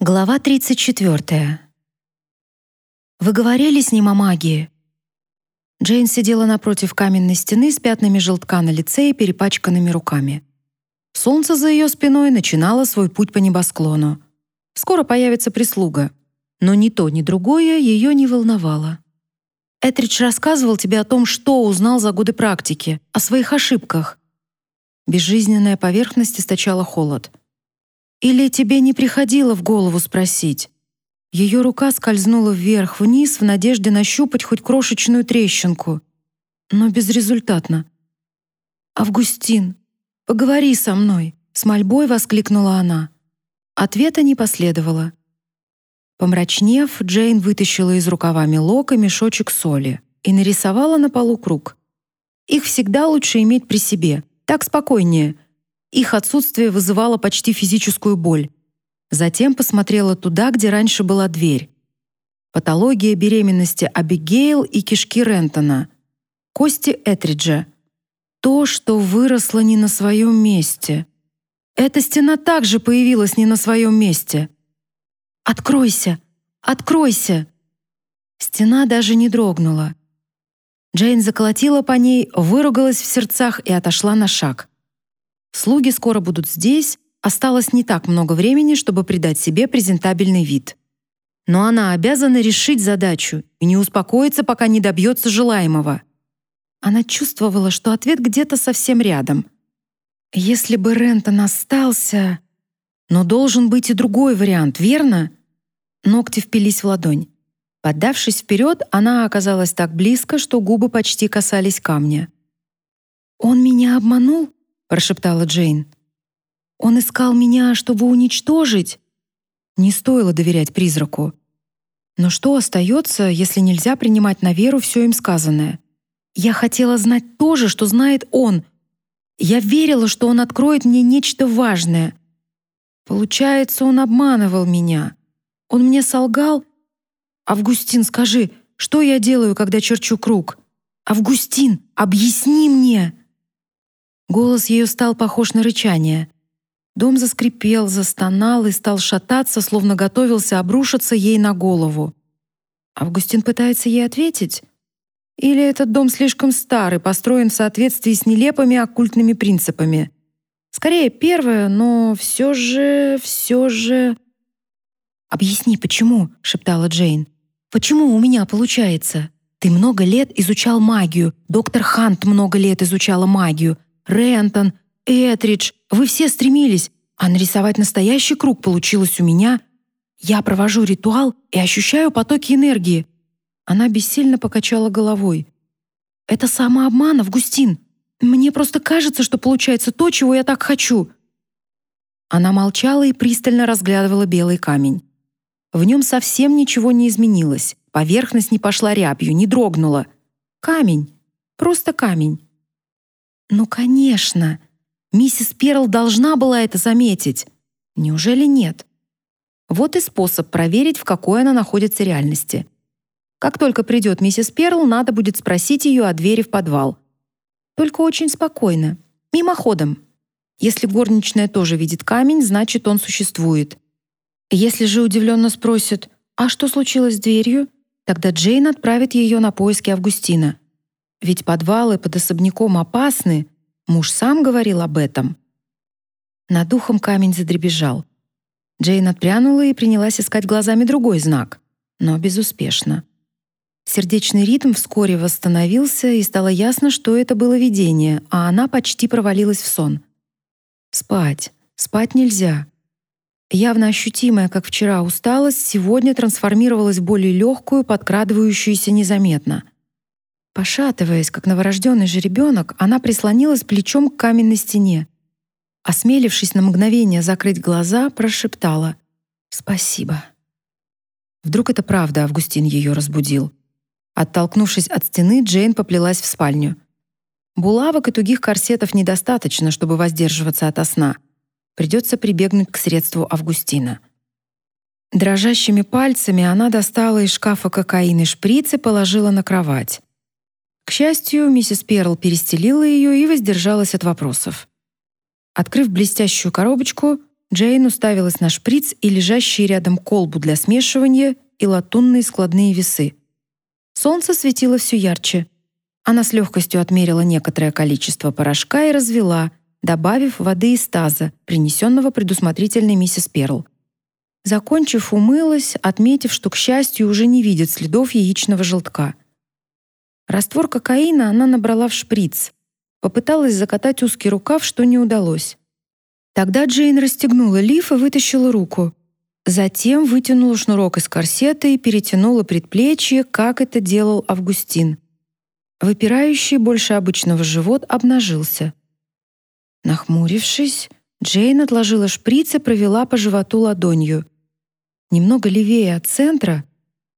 Глава 34. «Вы говорили с ним о магии?» Джейн сидела напротив каменной стены с пятнами желтка на лице и перепачканными руками. Солнце за ее спиной начинало свой путь по небосклону. Скоро появится прислуга. Но ни то, ни другое ее не волновало. Этридж рассказывал тебе о том, что узнал за годы практики, о своих ошибках. Безжизненная поверхность источала холод. Или тебе не приходило в голову спросить? Ее рука скользнула вверх-вниз в надежде нащупать хоть крошечную трещинку, но безрезультатно. «Августин, поговори со мной!» — с мольбой воскликнула она. Ответа не последовало. Помрачнев, Джейн вытащила из рукава мелока мешочек соли и нарисовала на полу круг. Их всегда лучше иметь при себе, так спокойнее. Их отсутствие вызывало почти физическую боль. Затем посмотрела туда, где раньше была дверь. Патология беременности Абигейл и кишки Рентона. Кости Этриджа. То, что выросло не на своем месте. Эта стена также появилась не на своем месте. «Откройся! Откройся!» Стена даже не дрогнула. Джейн заколотила по ней, выругалась в сердцах и отошла на шаг. Слуги скоро будут здесь, Осталось не так много времени, чтобы придать себе презентабельный вид. Но она обязана решить задачу и не успокоиться, пока не добьется желаемого. Она чувствовала, что ответ где-то совсем рядом. Если бы Рентон остался... Но должен быть и другой вариант, верно? Ногти впились в ладонь. Поддавшись вперед, она оказалась так близко, что губы почти касались камня. «Он меня обманул?» — прошептала Джейн. Он искал меня, чтобы уничтожить. Не стоило доверять призраку. Но что остается, если нельзя принимать на веру все им сказанное? Я хотела знать то же, что знает он. Я верила, что он откроет мне нечто важное. Получается, он обманывал меня. Он мне солгал. Августин, скажи, что я делаю, когда черчу круг? Августин, объясни мне. Голос ее стал похож на рычание. Дом заскрипел, застонал и стал шататься, словно готовился обрушиться ей на голову. Августин пытается ей ответить? Или этот дом слишком старый, построен в соответствии с нелепыми оккультными принципами? Скорее, первое, но все же, все же... «Объясни, почему?» — шептала Джейн. «Почему у меня получается? Ты много лет изучал магию, доктор Хант много лет изучала магию, Рентон, Этридж, вы все стремились, а нарисовать настоящий круг получилось у меня. Я провожу ритуал и ощущаю потоки энергии. Она бессильно покачала головой. Это самообман, Августин. Мне просто кажется, что получается то, чего я так хочу. Она молчала и пристально разглядывала белый камень. В нем совсем ничего не изменилось. Поверхность не пошла рябью, не дрогнула. Камень. Просто камень. Ну, конечно. Миссис Перл должна была это заметить. Неужели нет? Вот и способ проверить, в какой она находится реальности. Как только придет миссис Перл, надо будет спросить ее о двери в подвал. Только очень спокойно, мимоходом. Если горничная тоже видит камень, значит, он существует. Если же удивленно спросит, а что случилось с дверью, тогда Джейн отправит ее на поиски Августина. Ведь подвалы под особняком опасны, Муж сам говорил об этом. Над духом камень задребезжал. Джейн отпрянула и принялась искать глазами другой знак, но безуспешно. Сердечный ритм вскоре восстановился, и стало ясно, что это было видение, а она почти провалилась в сон. Спать. Спать нельзя. Явно ощутимая, как вчера, усталость сегодня трансформировалась в более легкую, подкрадывающуюся незаметно — Пошатываясь, как новорожденный жеребенок, она прислонилась плечом к каменной стене. Осмелившись на мгновение закрыть глаза, прошептала «Спасибо». Вдруг это правда Августин ее разбудил. Оттолкнувшись от стены, Джейн поплелась в спальню. Булавок и тугих корсетов недостаточно, чтобы воздерживаться от сна. Придется прибегнуть к средству Августина. Дрожащими пальцами она достала из шкафа кокаин и шприц и положила на кровать. К счастью, миссис Перл перестелила ее и воздержалась от вопросов. Открыв блестящую коробочку, Джейн уставилась на шприц и лежащие рядом колбу для смешивания и латунные складные весы. Солнце светило все ярче. Она с легкостью отмерила некоторое количество порошка и развела, добавив воды из таза, принесенного предусмотрительной миссис Перл. Закончив, умылась, отметив, что, к счастью, уже не видит следов яичного желтка. Раствор кокаина она набрала в шприц. Попыталась закатать узкий рукав, что не удалось. Тогда Джейн расстегнула лиф и вытащила руку. Затем вытянула шнурок из корсета и перетянула предплечье, как это делал Августин. Выпирающий больше обычного живот обнажился. Нахмурившись, Джейн отложила шприц и провела по животу ладонью. Немного левее от центра,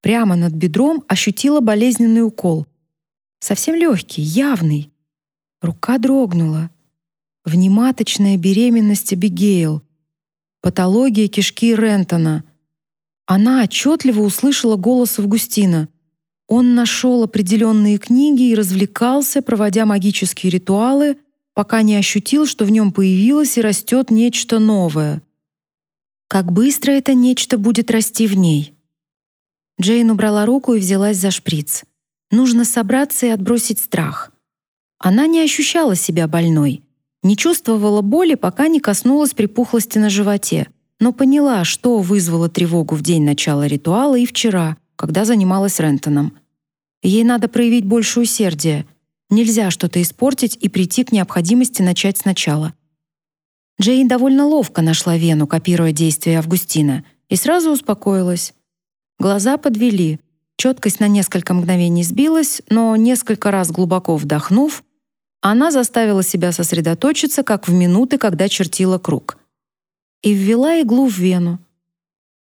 прямо над бедром, ощутила болезненный укол. Совсем легкий, явный. Рука дрогнула. Внематочная беременность Абигейл. Патология кишки Рентона. Она отчетливо услышала голос Августина. Он нашел определенные книги и развлекался, проводя магические ритуалы, пока не ощутил, что в нем появилось и растет нечто новое. Как быстро это нечто будет расти в ней? Джейн убрала руку и взялась за шприц. Нужно собраться и отбросить страх. Она не ощущала себя больной. Не чувствовала боли, пока не коснулась припухлости на животе, но поняла, что вызвало тревогу в день начала ритуала и вчера, когда занималась Рентоном. Ей надо проявить больше усердия. Нельзя что-то испортить и прийти к необходимости начать сначала. Джейн довольно ловко нашла вену, копируя действия Августина, и сразу успокоилась. Глаза подвели. Четкость на несколько мгновений сбилась, но несколько раз глубоко вдохнув, она заставила себя сосредоточиться, как в минуты, когда чертила круг. И ввела иглу в вену.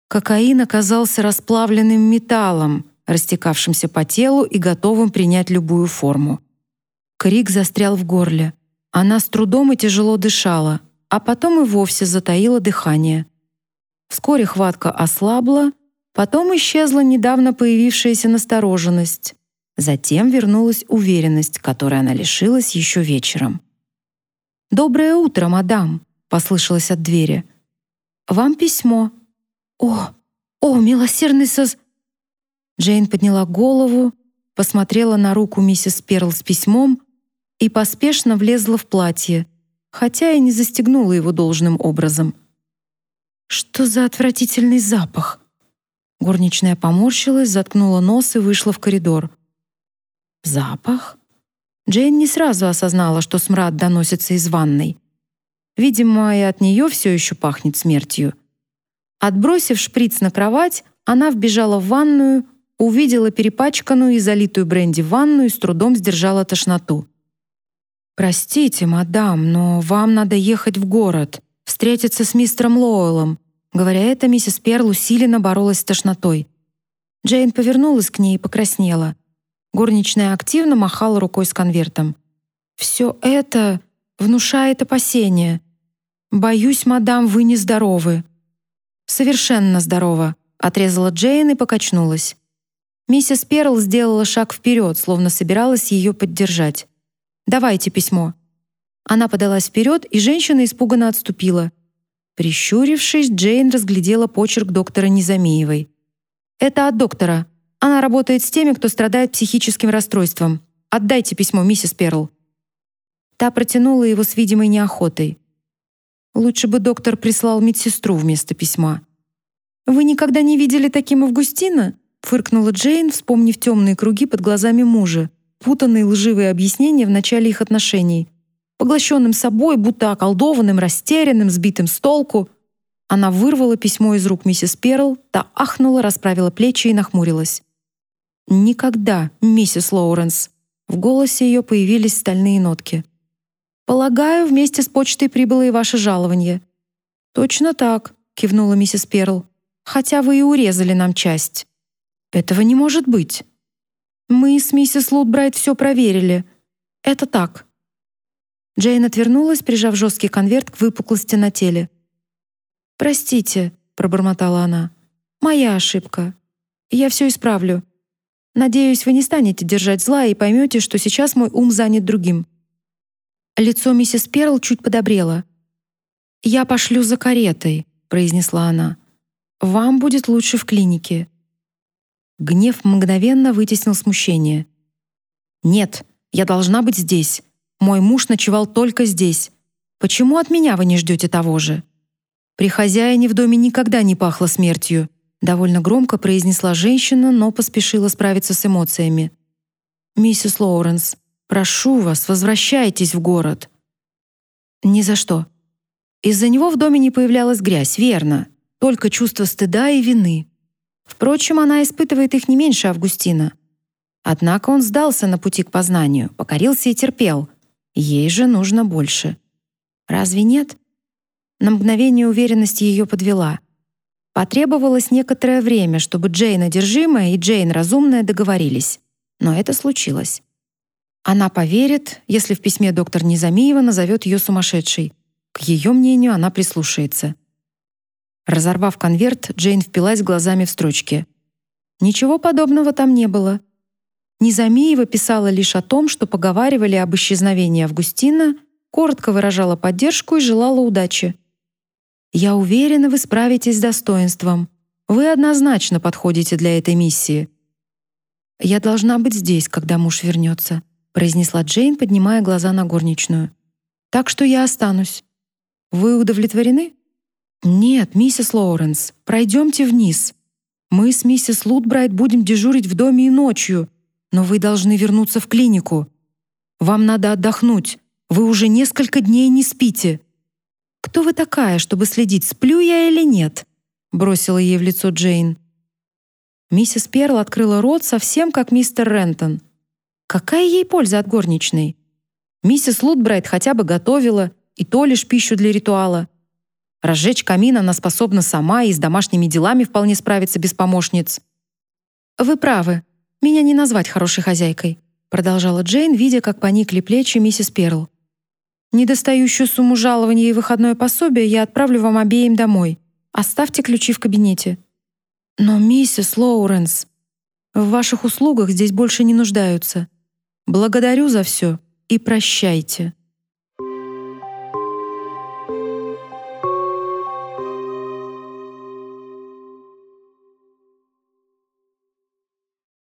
Кокаин оказался расплавленным металлом, растекавшимся по телу и готовым принять любую форму. Крик застрял в горле. Она с трудом и тяжело дышала, а потом и вовсе затаила дыхание. Вскоре хватка ослабла, потом исчезла недавно появившаяся настороженность. Затем вернулась уверенность, которой она лишилась еще вечером. «Доброе утро, мадам», — послышалось от двери. «Вам письмо». «О, о, милосердный соз...» Джейн подняла голову, посмотрела на руку миссис Перл с письмом и поспешно влезла в платье, хотя и не застегнула его должным образом. «Что за отвратительный запах?» Горничная поморщилась, заткнула нос и вышла в коридор. Запах? Джейн не сразу осознала, что смрад доносится из ванной. Видимо, и от нее все еще пахнет смертью. Отбросив шприц на кровать, она вбежала в ванную, увидела перепачканную и залитую бренди ванну и с трудом сдержала тошноту. «Простите, мадам, но вам надо ехать в город, встретиться с мистером Лоуэллом». Говоря это, миссис Перл усиленно боролась с тошнотой. Джейн повернулась к ней и покраснела. Горничная активно махала рукой с конвертом. «Все это внушает опасения. Боюсь, мадам, вы нездоровы». «Совершенно здорова», — отрезала Джейн и покачнулась. Миссис Перл сделала шаг вперед, словно собиралась ее поддержать. «Давайте письмо». Она подалась вперед, и женщина испуганно отступила. Прищурившись, Джейн разглядела почерк доктора Незамеевой. «Это от доктора», она работает с теми, кто страдает психическим расстройством. Отдайте письмо, миссис Перл». Та протянула его с видимой неохотой. Лучше бы доктор прислал медсестру вместо письма. «Вы никогда не видели таким Августина?» фыркнула Джейн, вспомнив темные круги под глазами мужа, путанные лживые объяснения в начале их отношений. Поглощенным собой, будто околдованным, растерянным, сбитым с толку. Она вырвала письмо из рук миссис Перл, та ахнула, расправила плечи и нахмурилась. «Никогда, миссис Лоуренс». В голосе ее появились стальные нотки. «Полагаю, вместе с почтой прибыло и ваше жалование». «Точно так», — кивнула миссис Перл. «Хотя вы и урезали нам часть». «Этого не может быть». «Мы с миссис Лутбрайт все проверили. Это так». Джейн отвернулась, прижав жесткий конверт к выпуклости на теле. «Простите», — пробормотала она. «Моя ошибка. Я все исправлю. Надеюсь, вы не станете держать зла и поймете, что сейчас мой ум занят другим». Лицо миссис Перл чуть подобрело. «Я пошлю за каретой», — произнесла она. «Вам будет лучше в клинике». Гнев мгновенно вытеснил смущение. «Нет, я должна быть здесь. Мой муж ночевал только здесь. Почему от меня вы не ждете того же?» При хозяине в доме никогда не пахло смертью, довольно громко произнесла женщина, но поспешила справиться с эмоциями. Миссис Лоуренс, прошу вас, возвращайтесь в город. Ни за что. Из-за него в доме не появлялась грязь, верно, только чувство стыда и вины. Впрочем, она испытывает их не меньше Августина. Однако он сдался на пути к познанию, покорился и терпел. Ей же нужно больше. Разве нет? На мгновение уверенность ее подвела. Потребовалось некоторое время, чтобы Джейн одержимая и Джейн разумная договорились. Но это случилось. Она поверит, если в письме доктор Незамиева назовет ее сумасшедшей. К ее мнению она прислушается. Разорвав конверт, Джейн впилась глазами в строчки. Ничего подобного там не было. Незамиева писала лишь о том, что поговаривали об исчезновении Августина, коротко выражала поддержку и желала удачи. Я уверена, вы справитесь с достоинством. Вы однозначно подходите для этой миссии. Я должна быть здесь, когда муж вернется, произнесла Джейн, поднимая глаза на горничную. Так что я останусь. Вы удовлетворены? Нет, миссис Лоуренс, пройдемте вниз. Мы с миссис Лутбрайт будем дежурить в доме и ночью, но вы должны вернуться в клинику. Вам надо отдохнуть. Вы уже несколько дней не спите. «Кто вы такая, чтобы следить, сплю я или нет?» — бросила ей в лицо Джейн. Миссис Перл открыла рот совсем как мистер Рентон. Какая ей польза от горничной? Миссис Лутбрайт хотя бы готовила, и то лишь пищу для ритуала. Разжечь камин она способна сама и с домашними делами вполне справиться без помощниц. «Вы правы. Меня не назвать хорошей хозяйкой», продолжала Джейн, видя, как поникли плечи миссис Перл. Недостающую сумму жалования и выходное пособие я отправлю вам обеим домой. Оставьте ключи в кабинете. Но, миссис Лоуренс, в ваших услугах здесь больше не нуждаются. Благодарю за все и прощайте.